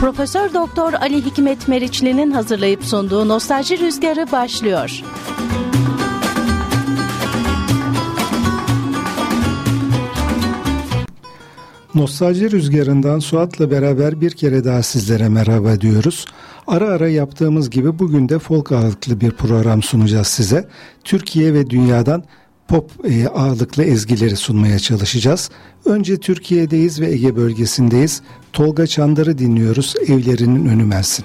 Profesör Doktor Ali Hikmet Meriçli'nin hazırlayıp sunduğu Nostalji Rüzgarı başlıyor. Nostalji Rüzgarı'ndan Suat'la beraber bir kere daha sizlere merhaba diyoruz. Ara ara yaptığımız gibi bugün de folk ağırlıklı bir program sunacağız size. Türkiye ve dünyadan pop e, ağırlıklı ezgileri sunmaya çalışacağız. Önce Türkiye'deyiz ve Ege bölgesindeyiz. Tolga Çandar'ı dinliyoruz. Evlerinin önü Mersin.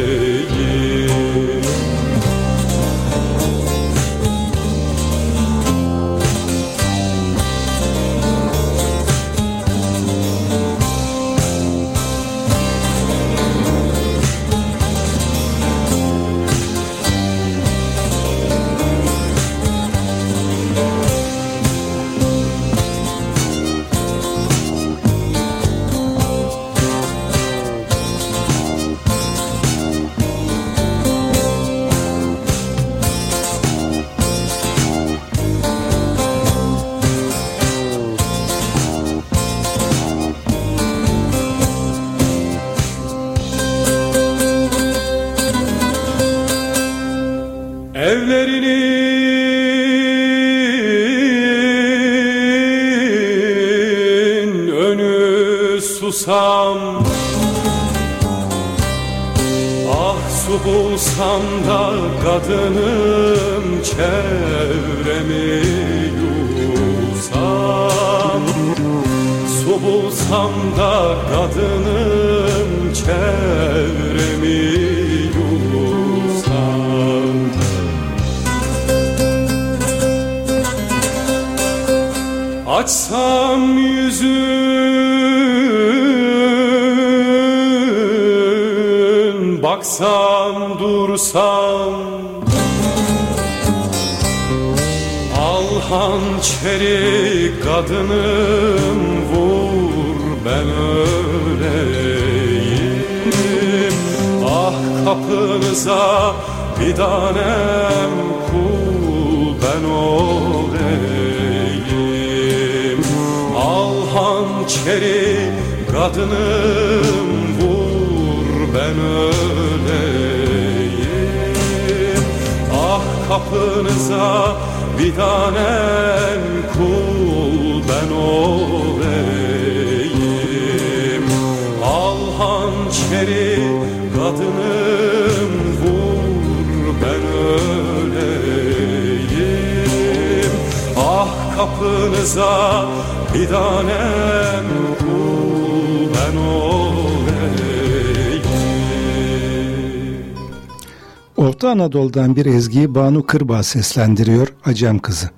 bulsam da kadınım çevremi yusam Su bulsam da kadınım çevremi yusam Açsam yüzün baksam vursam Al hançeri kadınım vur ben öleyim. Ah kapınıza bir tanem kul ben olayım. Al hançeri kadınım ben öleyim. Kapınıza bir tanem kul ben olayım. Al hançeri kadınım vur ben öleyim. Rıza bir tanem Orta Anadolu'dan bir ezgiyi Banu Kırbağ seslendiriyor Acem Kızı.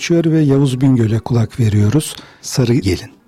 Geçiyor ve Yavuz Bingöl'e kulak veriyoruz. Sarı Gelin.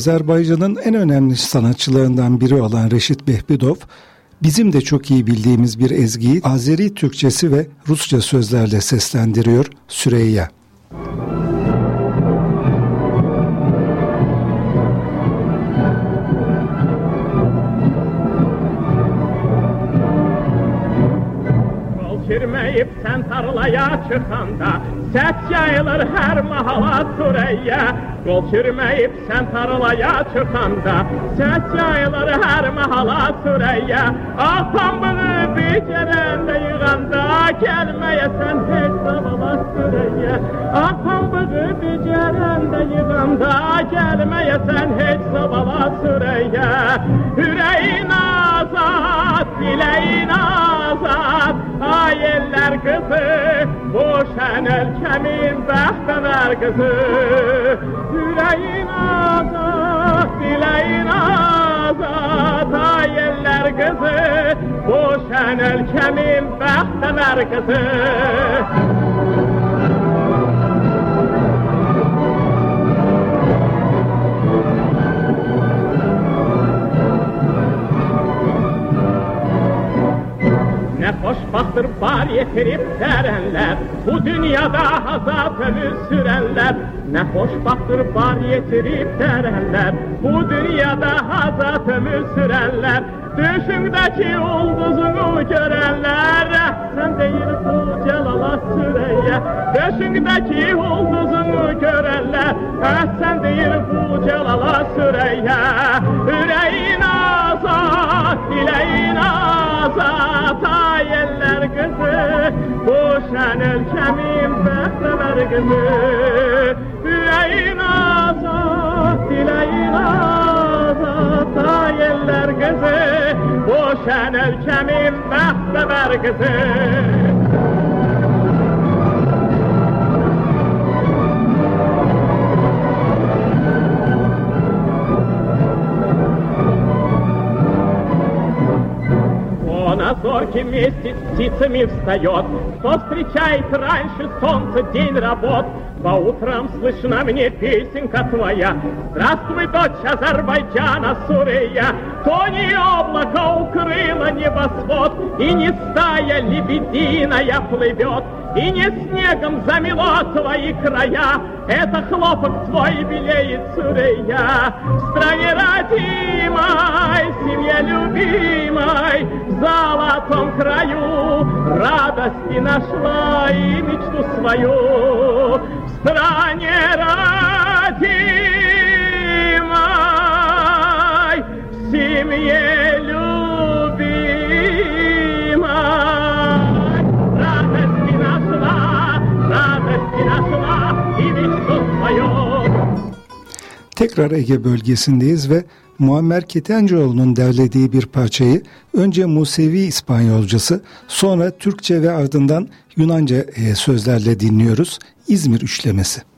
Azerbaycan'ın en önemli sanatçılarından biri olan Reşit Behbidov, bizim de çok iyi bildiğimiz bir ezgiyi Azeri Türkçesi ve Rusça sözlerle seslendiriyor Süreyya. Kirmeyip sen tarlaya çıkanda Ses yayılır her mahala Süreyya Yol sürmeyip sen tarlaya çıkanda Ses yayılır her mahala süreye Ah pambığı bir kerende yığanda Gelmeye sen hiç sabala süreye. Ah pambığı bir kerende yığanda Gelmeye sen hiç sabala süreye. Yüreğin azat, dileğin azat Ayeller kızı, boşan ülkemin behtemel kızı Yüreğin azat, dileğin azat Ayeller kızı, boşan ülkemin behtemel kızı. Ne hoşbahtır bar yetirip verenler Bu dünyada hazat ömür sürenler Ne hoşbahtır bar yetirip verenler Bu dünyada hazat ömür sürenler Düşümdeki yıldızını görenler Sen değil bu celala süreye. Düşümdeki yıldızını görenler Sen değil bu celala süreye. Yüreğin azat, dileğin azat. Ayeller kızı Bu şen ülkemin behreler kızı Boşan ölçemin bəxtə bərqisi Она зорким с птицами встает, Кто встречает раньше солнца день работ, по утрам слышна мне песенка твоя, Здравствуй, дочь Азербайджана, Сурея, То не облако укрыло небосвод, И не стая лебединая плывет, И не снегом замело твои края, Это хлопок твой белеет, Сурея, В стране родимой, семье любимой, В золотом краю радости нашла и мечту свою. Стране родимой, в семье Tekrar Ege bölgesindeyiz ve Muammer Ketencoğlu'nun derlediği bir parçayı önce Musevi İspanyolcası sonra Türkçe ve ardından Yunanca e, sözlerle dinliyoruz. İzmir üçlemesi.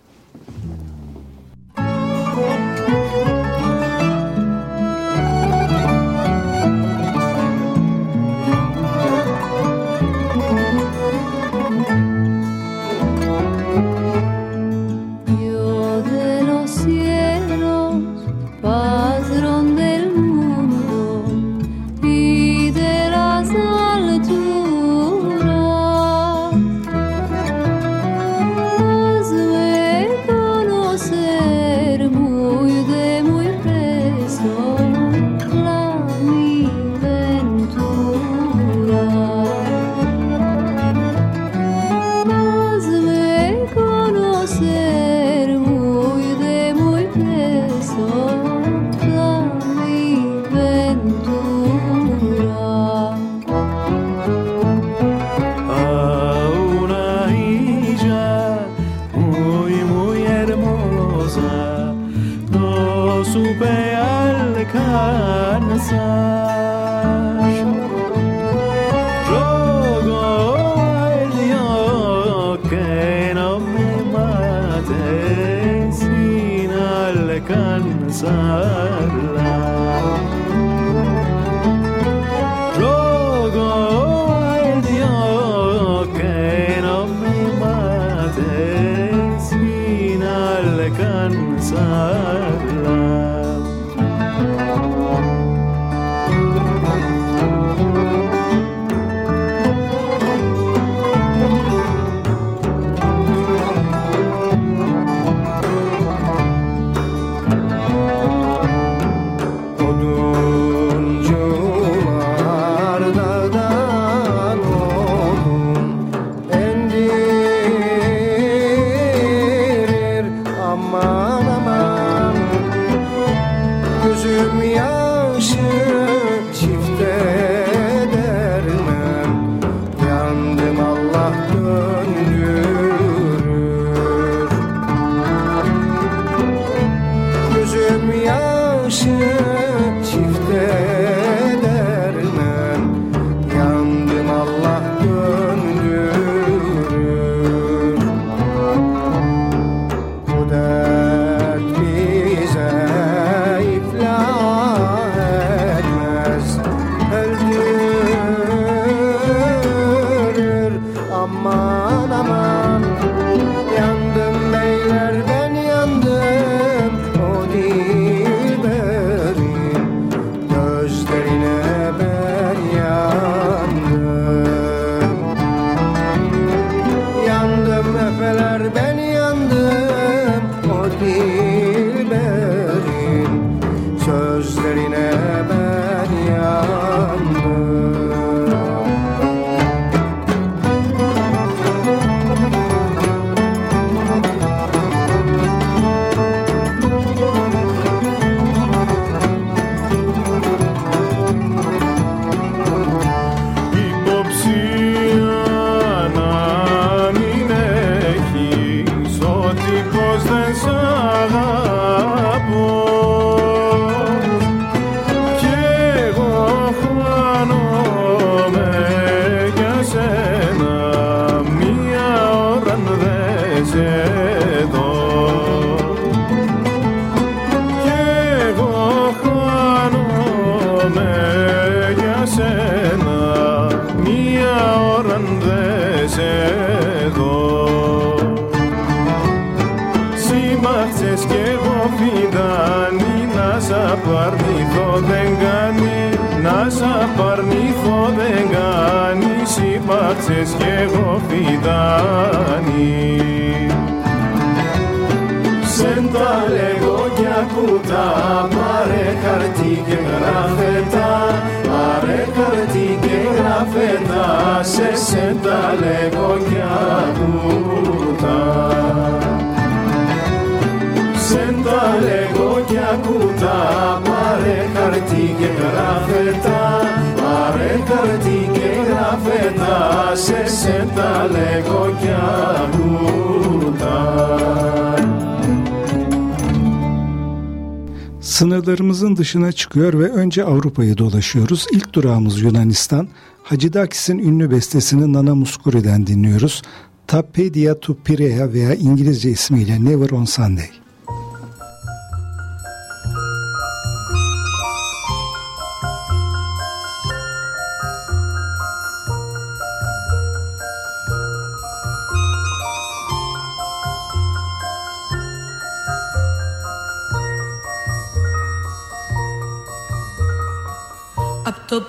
Dışına çıkıyor ve önce Avrupa'yı dolaşıyoruz. İlk durağımız Yunanistan. Hacıdakis'in ünlü bestesini Nana Muskuri'den dinliyoruz. Tappedia to Pirea veya İngilizce ismiyle Never on Sunday.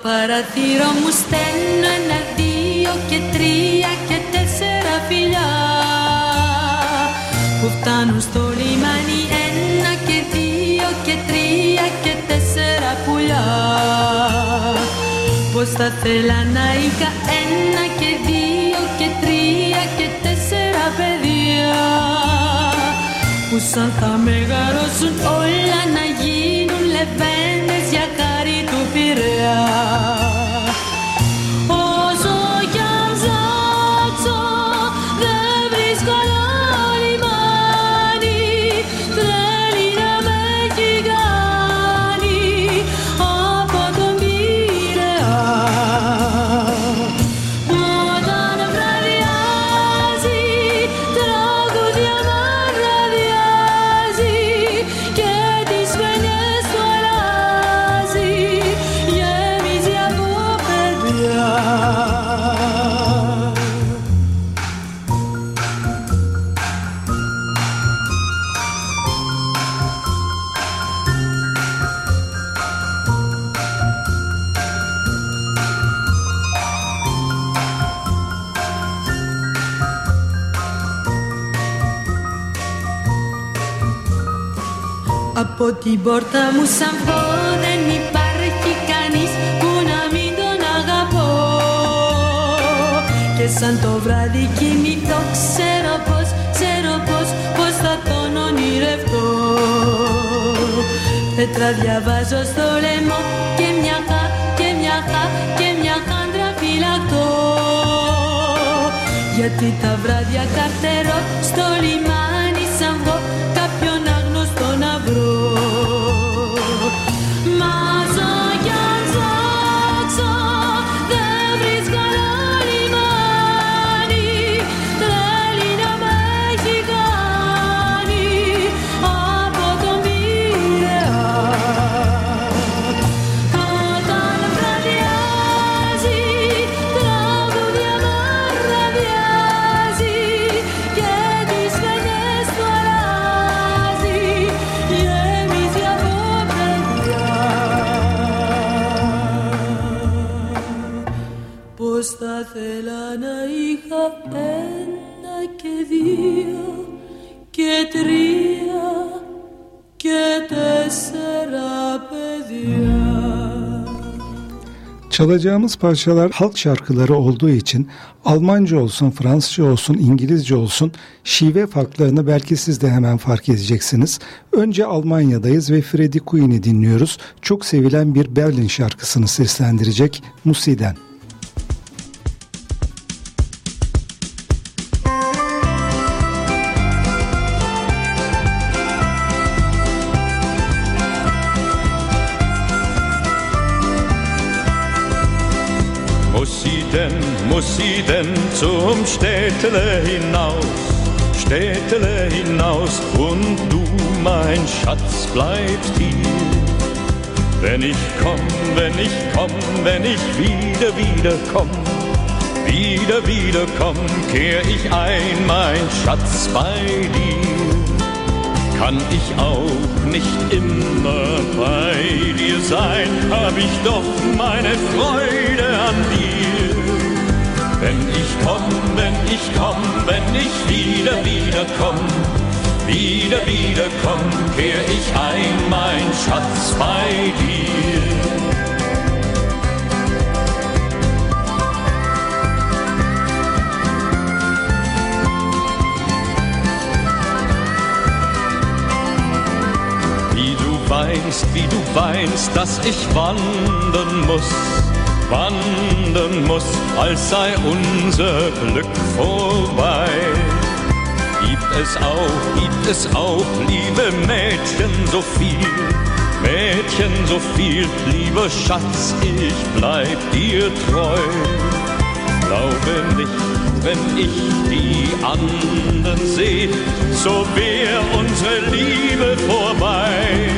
Παραθύρο μου στέλνω ένα, δύο και τρία και τέσσερα φιλιά. Που φτάνουν στο λιμάνι ένα και δύο και τρία και τέσσερα πουλιά. Πως θα θέλα να είχα ένα και δύο και τρία και τέσσερα παιδιά. Που σαν θα μεγαλώσουν όλα να γίνουν λεβέντες για χάρη του 家 Από την πόρτα μου σαν πω δεν υπάρχει κανείς που να μην τον αγαπώ. Και σαν το βράδυ κοιμηθώ ξέρω πως, ξέρω πως, πως θα τον ονειρευτώ. Πέτρα διαβάζω στο λαιμό και μια χα, και μια χα, και μια χάντρα φυλακτώ. Γιατί τα βράδια καρτερώ στο λιμάνι Çalacağımız parçalar halk şarkıları olduğu için Almanca olsun, Fransızca olsun, İngilizce olsun şive farklarını belki siz de hemen fark edeceksiniz. Önce Almanya'dayız ve Freddie Queen'i dinliyoruz. Çok sevilen bir Berlin şarkısını seslendirecek Musi'den. Muss sie denn zum Städtele hinaus, Städtele hinaus und du, mein Schatz, bleibst hier. Wenn ich komm, wenn ich komm, wenn ich wieder, wieder komm, Wieder, wieder komm, kehr ich ein, mein Schatz bei dir. Kann ich auch nicht immer bei dir sein, hab ich doch meine Freude an dir. Wenn ich komm, wenn ich komm, wenn ich wieder, wieder komm, wieder, wieder komm, kehr ich ein, mein Schatz bei dir. weinst, wie du weinst, dass ich wandern muss, wandern muss, als sei unser Glück vorbei. Gibt es auch, gibt es auch, liebe Mädchen, so viel, Mädchen, so viel, lieber Schatz, ich bleib dir treu. Glaube nicht, wenn ich die anderen seh, so wär unsere Liebe vorbei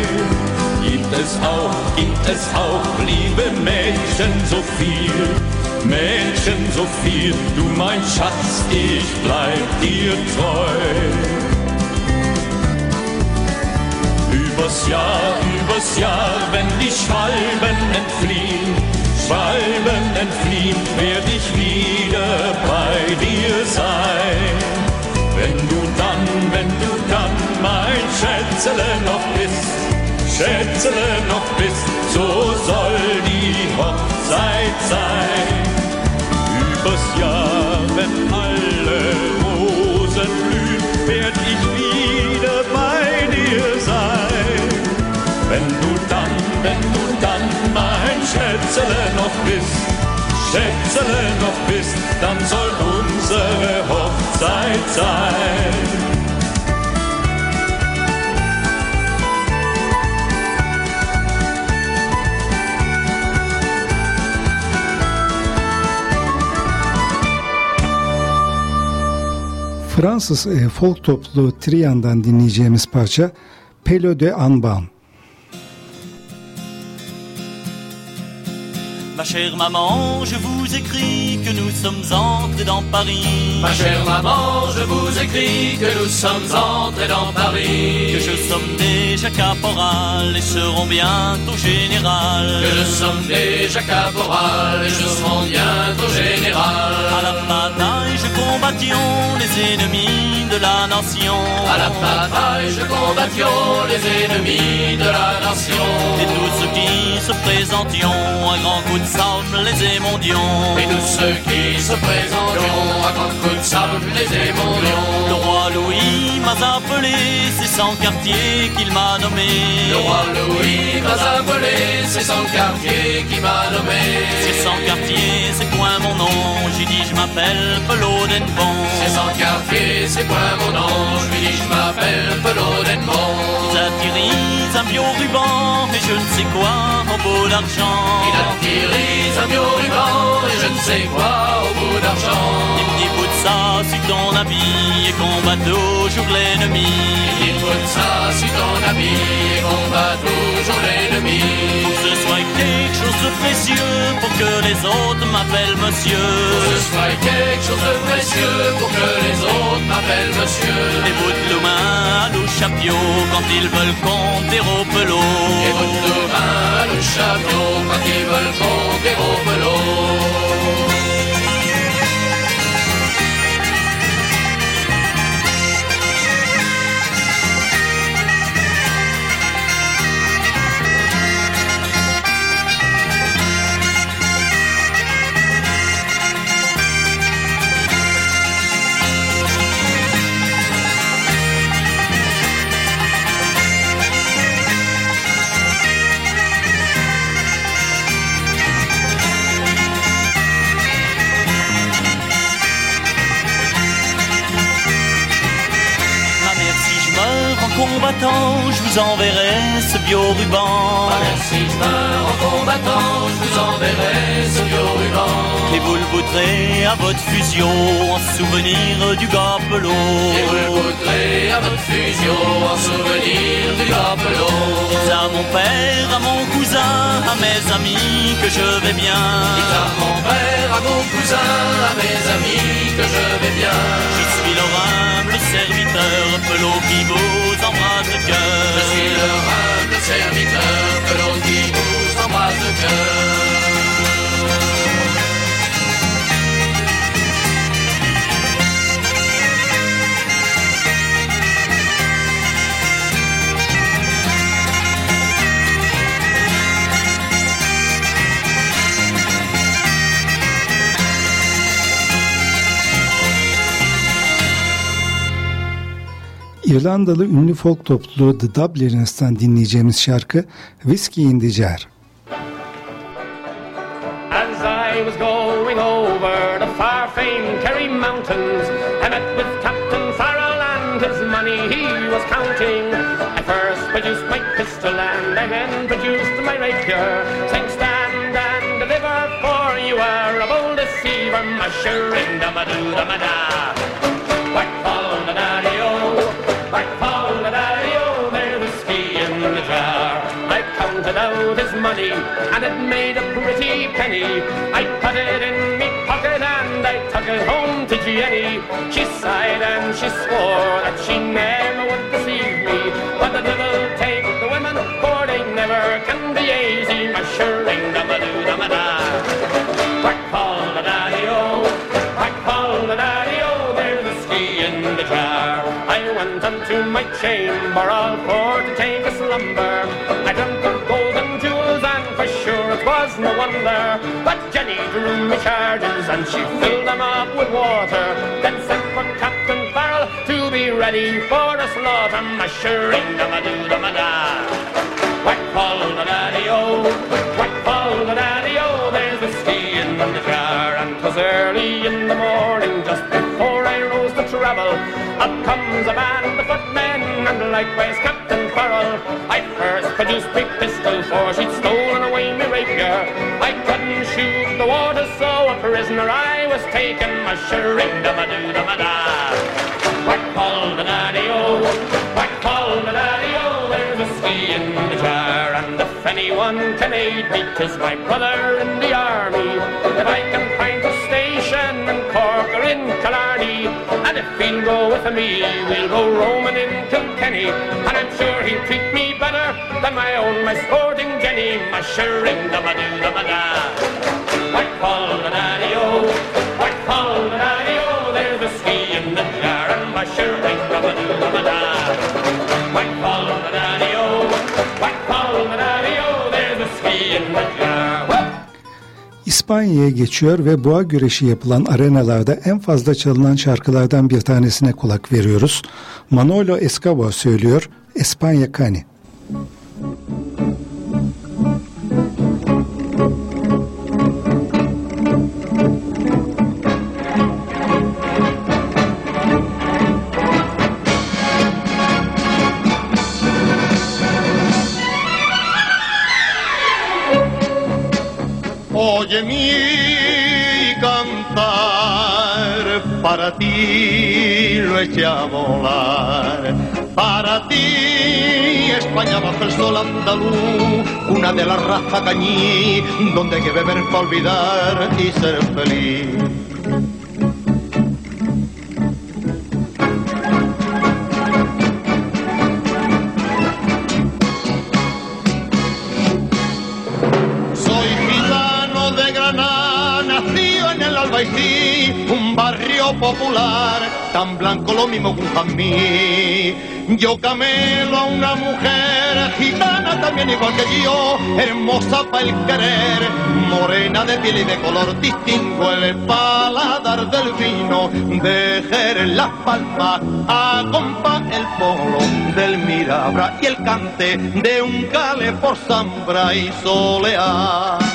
es auch, gibt es auch, liebe Mädchen, so viel. Mädchen, so viel, du mein Schatz, ich bleib dir treu. Übers Jahr, übers Jahr, wenn die Schwalben entfliehen, Schwalben entfliehen, werd ich wieder bei dir sein. Wenn du dann, wenn du dann mein Schätzele noch bist, Schätzele noch bist, so soll die Hochzeit sein. Übers Jahr, wenn alle Rosen blühen, werd ich wieder bei dir sein. Wenn du dann, wenn du dann mein Schätzele noch bist, Schätzele noch bist, dann soll unsere Hochzeit sein. Fransız e, folk topluluğu Trian'dan dinleyeceğimiz parça Pelo de Anban. Chère maman, je vous écris que nous sommes entrés dans Paris. Ma chère maman, je vous écris que nous sommes entrés dans Paris. Que je sommes déjà caporal et serons bientôt général. Que nous sommes déjà caporal et serons bientôt général. À la bataille, je combattions les ennemis de la nation. À la bataille, je combattions les ennemis de la nation. Et tous ceux qui se présentions, un grand coup de sable les émondions. Et tous ceux qui se présenteront à grand coup de sable les émondions. Le roi Louis m'a appelé, c'est sans quartier qu'il m'a nommé. Le roi Louis m'a appelé, c'est sans quartier qui m'a nommé. C'est sans quartier, c'est point mon nom. J'ai dit je m'appelle Pelot Denbon. C'est sans quartier, c'est point mon nom. Je lui dis je m'appelle Pelot Denbon. Ils un bio-ruban et je ne sais quoi au beau d'argent. Il ruban et je ne sais quoi au bout d'argent. Il me dit de ça sur ton habit et combat toujours l'ennemi. Il me dit ça sur ton habit et combat toujours l'ennemi. Que ce soit quelque chose de précieux pour que les autres m'appellent monsieur. Que ce soit quelque chose de précieux pour que les autres m'appellent monsieur. Les bouts de main nous quand ils veulent compter au pelot. Bouts de main à nous quand ils veulent compter au pelot. Combattant, je vous enverrai ce bio-ruban. si je meurs en combattant, je vous enverrai ce bio-ruban. Et vous le voudrez à votre fusion en souvenir du gapelot. Et vous le voudrez à votre fusion en souvenir du gapelot. Dites à mon père, à mon cousin, à mes amis que je vais bien. Dites à mon père, à mon cousin, à mes amis que je vais bien. Je suis leur humble serviteur, pelot qui embrasse le cœur. Je suis leur humble serviteur, pelot qui vous embrasse le cœur. İrlandalı ünlü folk topluluğu The Dubliners'tan dinleyeceğimiz şarkı Whiskey in the Jar. As I was going over the far famed Kerry Mountains, I met with Captain Farrell and his money he was counting. I first produced my pistol and I then produced my rapier, saying stand and deliver, for you are a bold deceiver, ma do da ma. Money, and it made a pretty penny. I put it in me pocket, and I took it home to Jenny. She sighed and she swore that she never would deceive me. But the devil take the women, for they never can be easy. My shirring, da-ba-doo, da-ma-da. Back fall the daddy-o, back fall the daddy-o, there's whiskey in the jar. I went unto my chamber all for to take a slumber. I dreamt was no wonder. But Jenny drew me charges and she filled them up with water. Then sent for Captain Farrell to be ready for a slaughter. Mushering da ma do da ma da. Whack fall the daddy-o, whack fall the daddy-o, there's whiskey in the jar. And 'twas early in the morning, just before I rose to travel, up comes a band of footmen, and likewise Captain Farrell. I first produced my pistol, for she'd stolen away my rapier. I couldn't shoot the water, so a prisoner I was taken, My mushering da-ma-do-da-ma-da. Whack fall the daddy-o, whack fall the daddy-o, there's whiskey in the jar. And if anyone can aid me, 'tis my brother in the army. If I can find a station in Cork or in Killarney, he'll go with me. We'll go roaming in Kilkenny, and I'm sure he'll treat me better than my own misboarding Jenny. Mushering the madu the mada. What call the daddy o? White call the daddy o? There's a ski in the jar and mushering the madu the mada. İspanya'ya geçiyor ve boğa güreşi yapılan arenalarda en fazla çalınan şarkılardan bir tanesine kulak veriyoruz. Manolo Escobar söylüyor Espanya Cani. Oye mi cantar, para ti lo eché a volar. Para ti, España bajo el sol andaluz, una de la raza cañí, donde hay que beber para olvidar y ser feliz. En un barrio popular, tan blanco lo mismo que un jazmín. Yo camelo a una mujer gitana también igual que yo, hermosa para el querer, morena de piel y de color, distingo el paladar del vino, de Jerez las palmas, acompa el polo del Mirabra y el cante de un cale por zambra y soleá.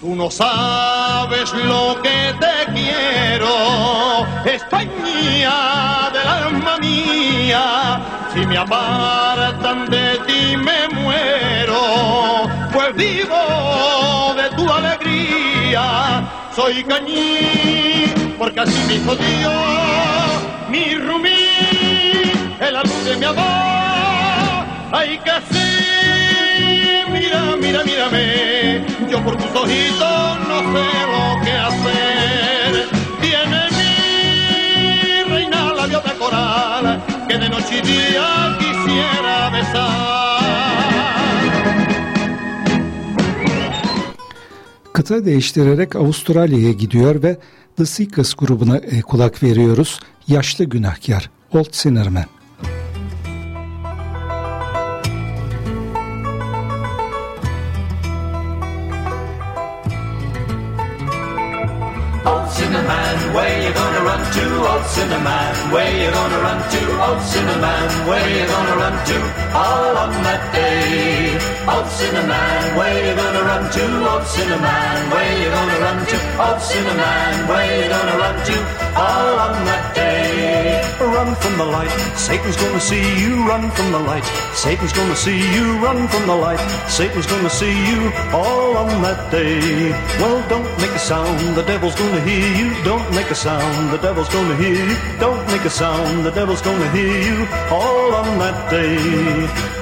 Tú no sabes lo que te quiero, España del alma mía. Si me apartan de ti me muero, pues vivo de tu alegría. Soy cañí, porque así me hizo Dios, mi rumí, el luz de mi amor. Hay que así, mira, mira, mírame, yo por tus ojitos no sé lo que hacer. Tiene mi reina labios de coral, que de noche y día quisiera besar. Kıta değiştirerek Avustralya'ya gidiyor ve The Seekers grubuna e, kulak veriyoruz. Yaşlı Günahkar, Old Sinnerman. Old Cinnamon, where you gonna run to? Old Cinnamon, where you gonna run to? All on that day. Old Cinnamon, where you gonna run to? Old Cinnamon, where you gonna run to? Old Cinnamon, where you gonna run to? All on that day. Run from the light, Satan's gonna see you. Run from the light, Satan's gonna see you. Run from the light, Satan's gonna see you. All on that day. Well, don't make a sound, the devil's gonna hear you. Don't make a sound, the devil's gonna hear you. Don't make a sound, the devil's gonna hear you. All on that day.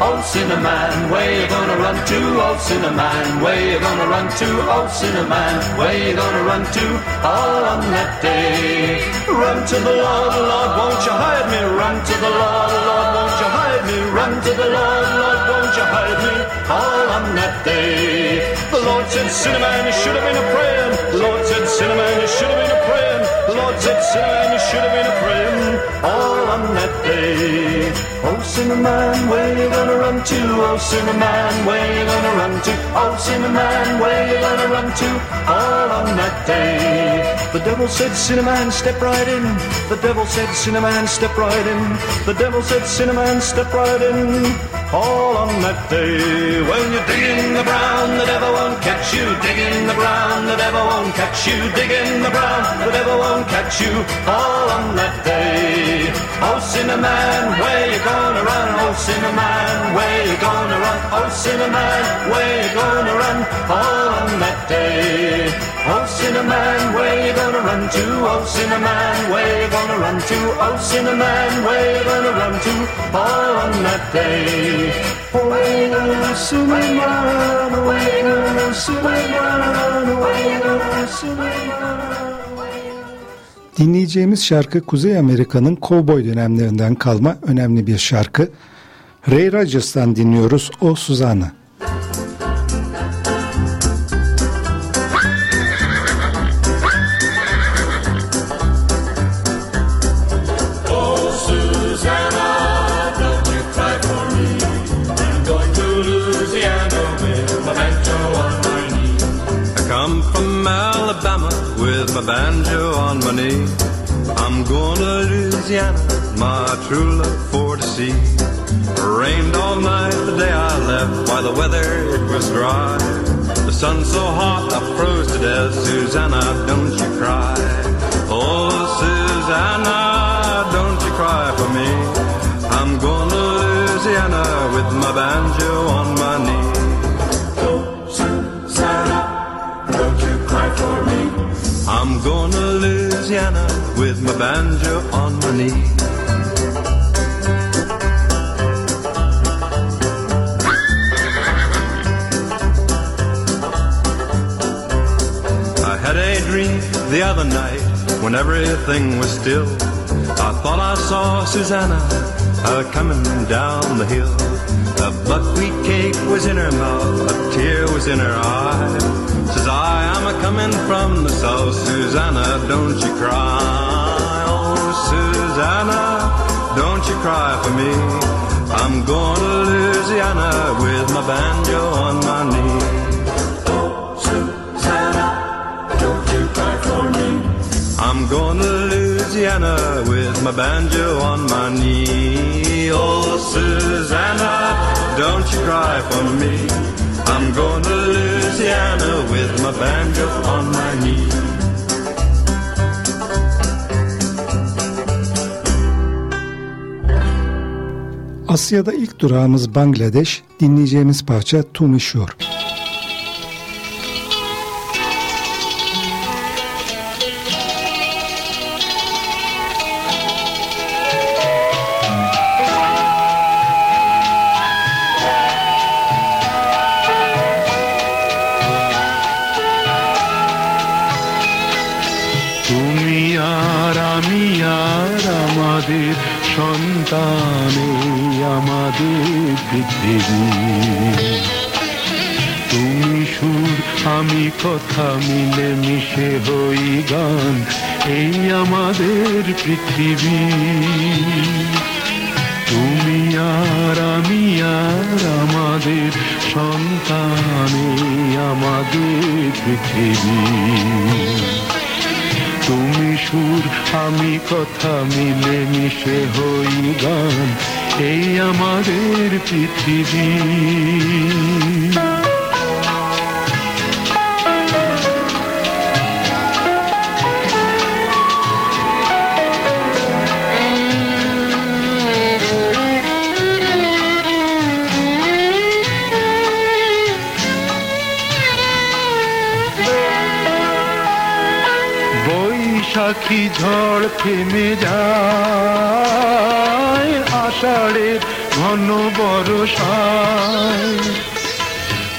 Old man, where you gonna run to? Old man, where you gonna run to? Old man, where you gonna run to? All on that day. Run to the Lord, Lord, won't you hide me? Run to the Lord, Lord, won't you hide me? Run to the Lord, Lord, won't you hide me? All on that day. The Lord said, Cinnamon, you should have been a praying. The Lord said, Cinnamon, you should have been a praying. The Lord said, Cinnamon, you should have been a praying. All on that day. Oh, Cinnamon, where you gonna run to? Oh, Cinnamon, where you gonna run to? Oh, Cinnamon, where you gonna run to? All on that day. The devil said, Cinnamon, step right in. The devil said, Cinnamon, step right in. The devil said, Cinnamon, step right in. All on that day. When you dig in the ground, the devil won't catch you. Dig in the ground, the devil won't catch you. Dig in the ground, the devil won't catch you. All on that day. Oh, Cinnamon, where you gonna run? Oh, Cinnamon, where you gonna run? Oh, Cinnamon, where you gonna run? All on that day. Oh, Cinnamon, where you gonna run to? Oh, Cinnamon, where you gonna run to? Oh, Cinnamon, where you gonna run to? All on that day. Away, oh, Cinnamon, away, oh, Cinnamon, away, oh, Cinnamon. Dinleyeceğimiz şarkı Kuzey Amerika'nın kovboy dönemlerinden kalma önemli bir şarkı. Ray Rodgers'tan dinliyoruz O Suzan'ı. Oh, banjo on my knee. I'm going to Louisiana, my true love for to see. Rained all night the day I left, while the weather it was dry. The sun so hot I froze to death. Susanna, don't you cry. Oh, Susanna, don't you cry for me. I'm going to Louisiana with my banjo I'm going to Louisiana with my banjo on my knee. I had a dream the other night when everything was still. I thought I saw Susanna uh, coming down the hill. A buckwheat cake was in her mouth, a tear was in her eye. Says I, I'm a coming from the south, Susanna, don't you cry. Oh, Susanna, don't you cry for me. I'm going to Louisiana with my banjo on my knee. Oh, Susanna, don't you cry for me. I'm going to Louisiana with my banjo on my knee. Oh, Susanna, don't you cry for me. I'm going to Louisiana Louisiana with my banjo on my knee. Asya'da ilk durağımız Bangladeş, dinleyeceğimiz parça Tumi Shur. তুমি আর আমি আর আমাদের সন্তানে আমাদের পৃথিবী। তুমি সুর, আমি কথা মিলে মিশে হই গান, এই আমাদের পৃথিবী। তুমি আর আমি আর আমাদের সন্তানে আমাদের পৃথিবী। সুর আমি কথা মিলে মিশে হই গান। এই আমাদের পৃথিবী। বৈশাখী ঝড় থেমে যায় আষাঢ়ের ঘন বরসায়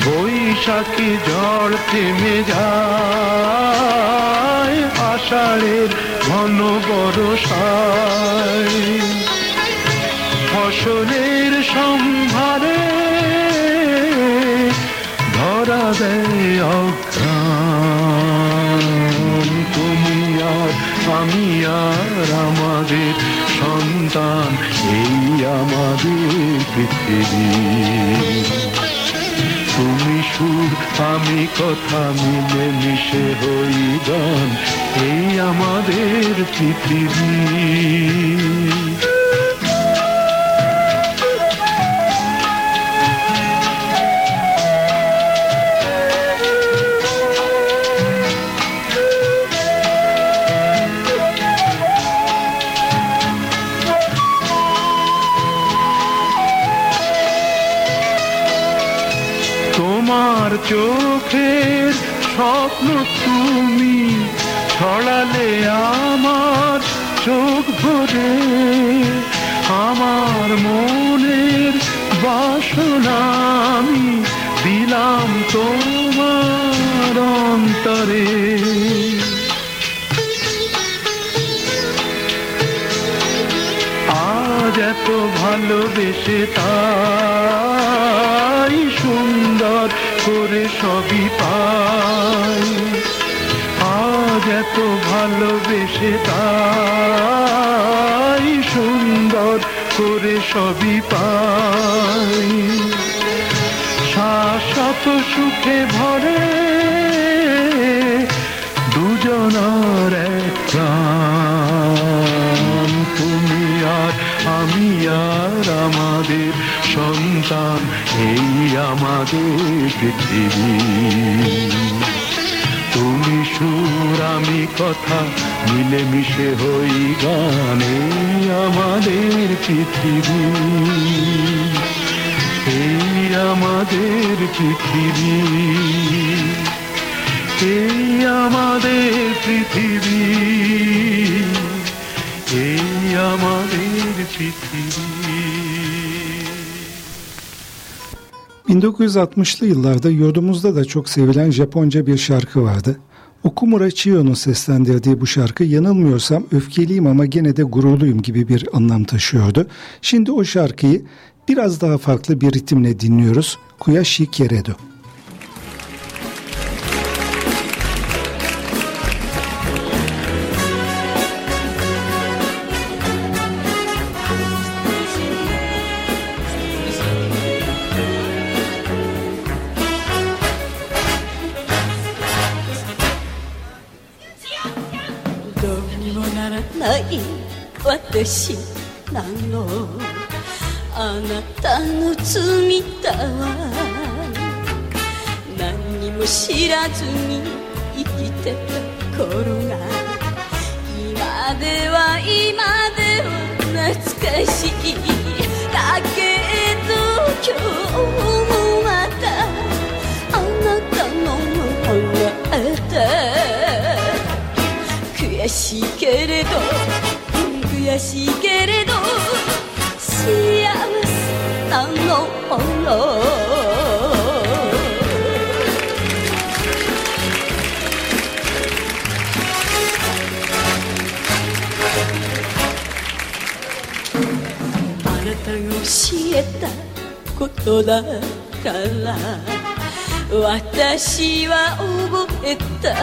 বৈশাখী ঝড় থেমে যায় আষাঢ়ের ঘন বরসায় ফসলের সম্ভারে আমি আর আমাদের সন্তান, এই আমাদের পৃথিবী। তুমি সুর আমি কথা মিলে মিশে হই গান এই আমাদের পৃথিবী। তুমি সুর, আমি কথা মিলে মিশে হই গানে আমাদের পৃথিবী। এই আমাদের পৃথিবী। এই আমাদের পৃথিবী। 1960'lı yıllarda yurdumuzda da çok sevilen Japonca bir şarkı vardı. Okumura Chiyo'nun seslendirdiği bu şarkı yanılmıyorsam öfkeliyim ama gene de gururluyum gibi bir anlam taşıyordu. Şimdi o şarkıyı biraz daha farklı bir ritimle dinliyoruz. Kuyashi Keredo. 私なのあなたの罪だわ何にもも知らずに生きてた頃が今では今では懐かしい。だけど今日もまたあなたのものがあった。悔しいけれど。悔しいけれど幸せなの。あなたが教えたことだから私は覚えた。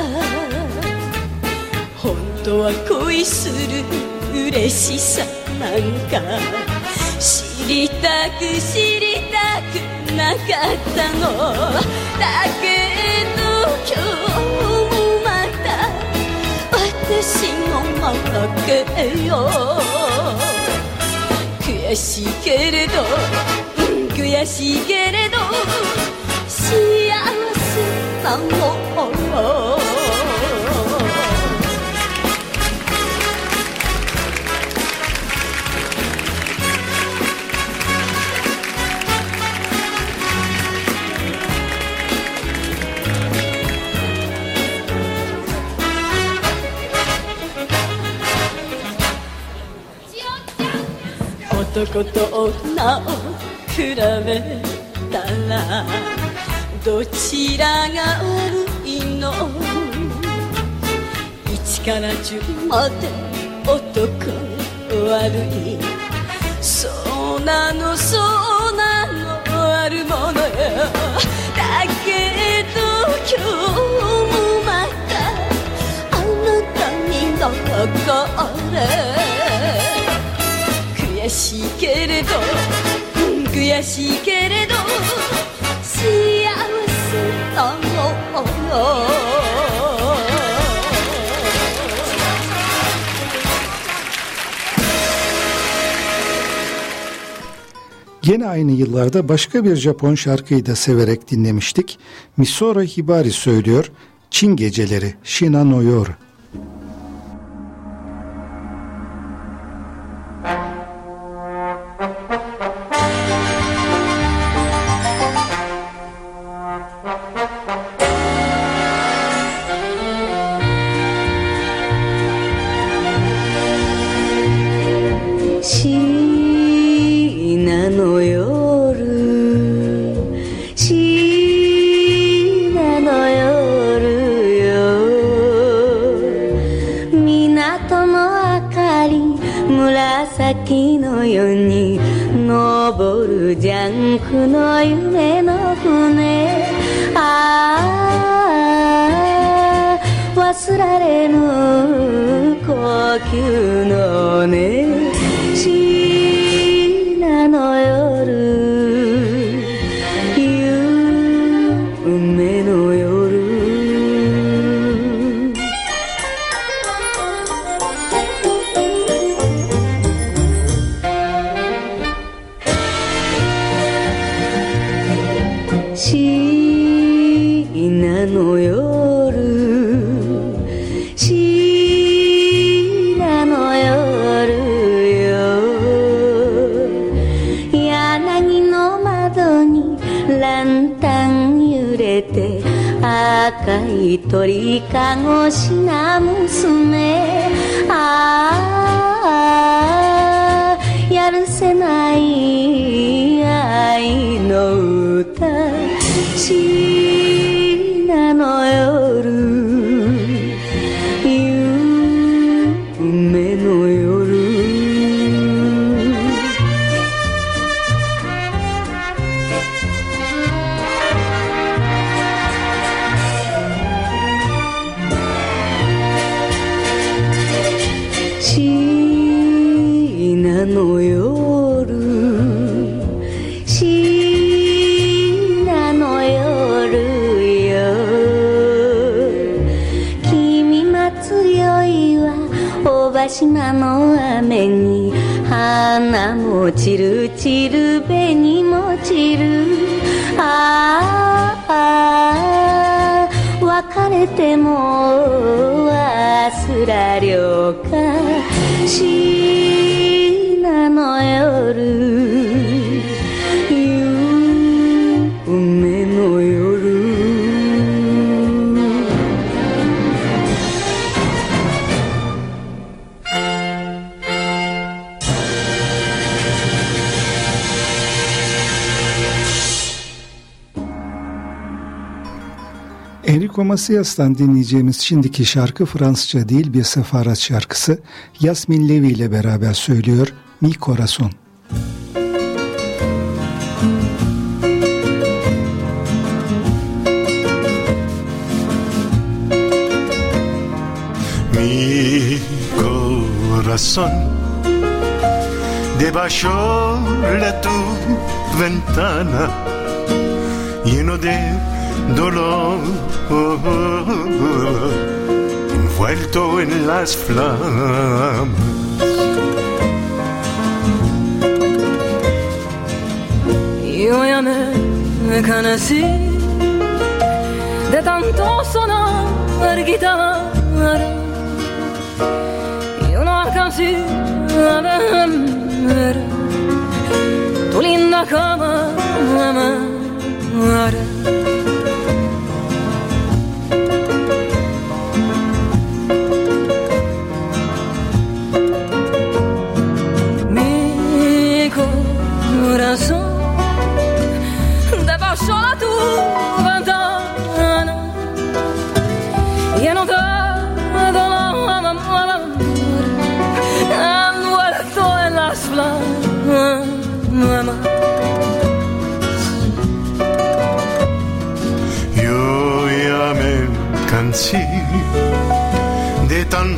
本当は恋する嬉しさなんか。知りたく知りたくなかったの。だけど今日もまた私の負けよ悔しいけれど悔しいけれど。幸せなの男と女を比べたらどちらが悪いの1から10まで男悪いそうなのそうなのあるものよだけど今日もまたあなたに残れ悔しいけれどうん悔しいけれど幸せなのGene aynı yıllarda başka bir Japon şarkıyı da severek dinlemiştik. Misora Hibari söylüyor. Çin Geceleri Shina no Yoru. のように昇るジャンクの夢の船。ああ忘られぬ呼吸のね鳥かごしな娘。花も散る散る紅も散る。ああ別れても忘らりょうか。しなの夜。Enrico Macias'tan dinleyeceğimiz şimdiki şarkı Fransızca değil bir sefaret şarkısı. Yasmin Levi ile beraber söylüyor Mi Corazon. Mi corazón debajo de tu ventana lleno de dolor, envuelto en las flamas. Yo e a me canassi de tanto sonar chitarra io non casi a tu linda cama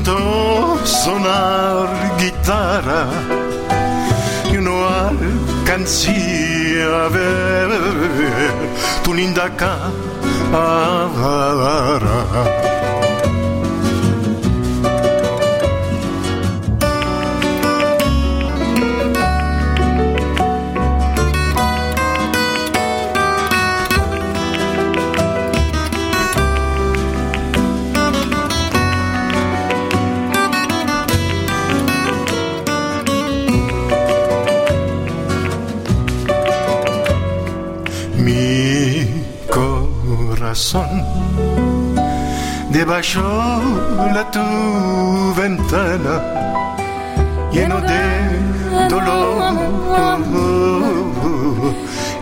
solito sonar chitarra e una canzia tu l'indacca avara. Debajo de tu ventana lleno de dolor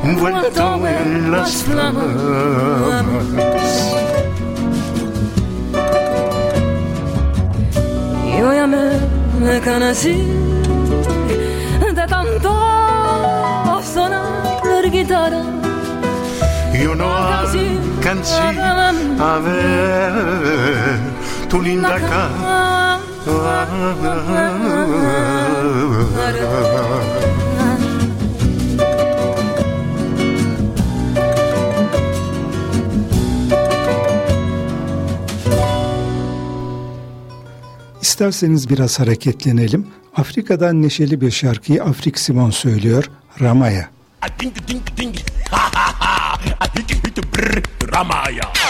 envuelto en las flamas Yo ya me, conocí de tanto sonar guitarra. Yo no alcancé a ver tu linda cara. İsterseniz biraz hareketlenelim. Afrika'dan neşeli bir şarkıyı Afrik Simon söylüyor, Ramaya. Tumbala, Tamaya.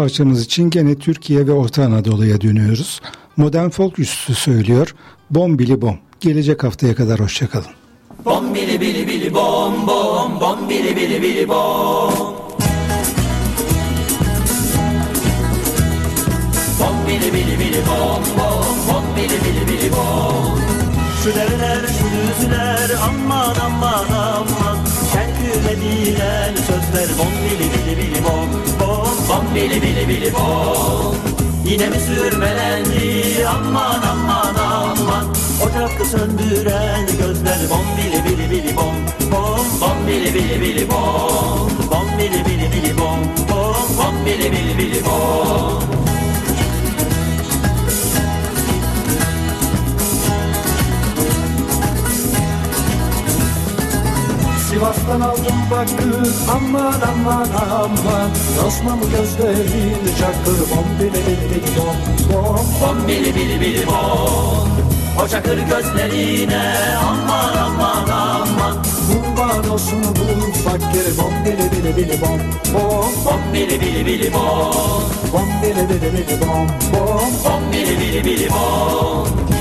Parçamız için gene Türkiye ve Orta Anadolu'ya dönüyoruz. Modern folk üstü söylüyor. Bom bili bom. Gelecek haftaya kadar hoşçakalın. Bom bili bili bili bom bom bom bili bili bili bom Bom bili bili bili bom bom bom bili bili bili bom Şu dereler şu düzler aman aman aman Şarkı edilen sözler bom bili bili bili bom bom bili bili bili bom Yine mi sürmelendi aman aman aman Ocakı söndüren gözler bom bili bili bili bom bom Bom bili bili bili bom Bom bili bili bili bom bom Bom bili bili bili bom Sivas'tan aldım bakır aman aman aman. Osmanlı gözlerin çakır bom bili bili bili bom bom. Bom bili bili bili bom. O çakır gözlerine aman aman aman. Kurban olsun bu fakir bom bili bili bili bom bom. Bom bili bili bili bom. Bom bili bili bili bom bom. Bom bili bili bili bom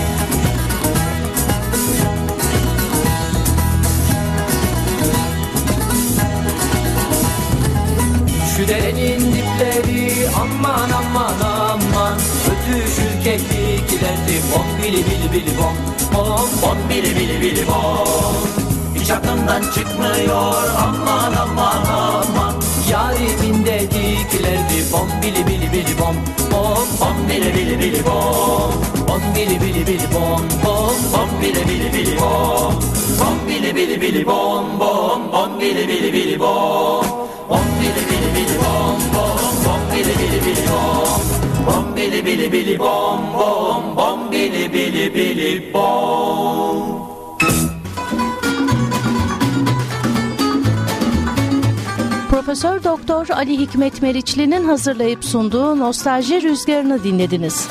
bili bili bili bom Bom bom bili bili bili bom Hiç aklımdan çıkmıyor aman aman aman Yarimin dediklerdi bom bili bili bili bom Bom bom bili bili bili bom Bom bili bili bili bom Bom bom bili bili bili bom Bom bili bili bili bom Bom bom bili bili bili bom Bom bili bili bili bom Bom bom bili bili bili bom Bom bili bili bili bom Bom bom bili bili bili bom Profesör Doktor Ali Hikmet Meriçli'nin hazırlayıp sunduğu Nostalji Rüzgarı'nı dinlediniz.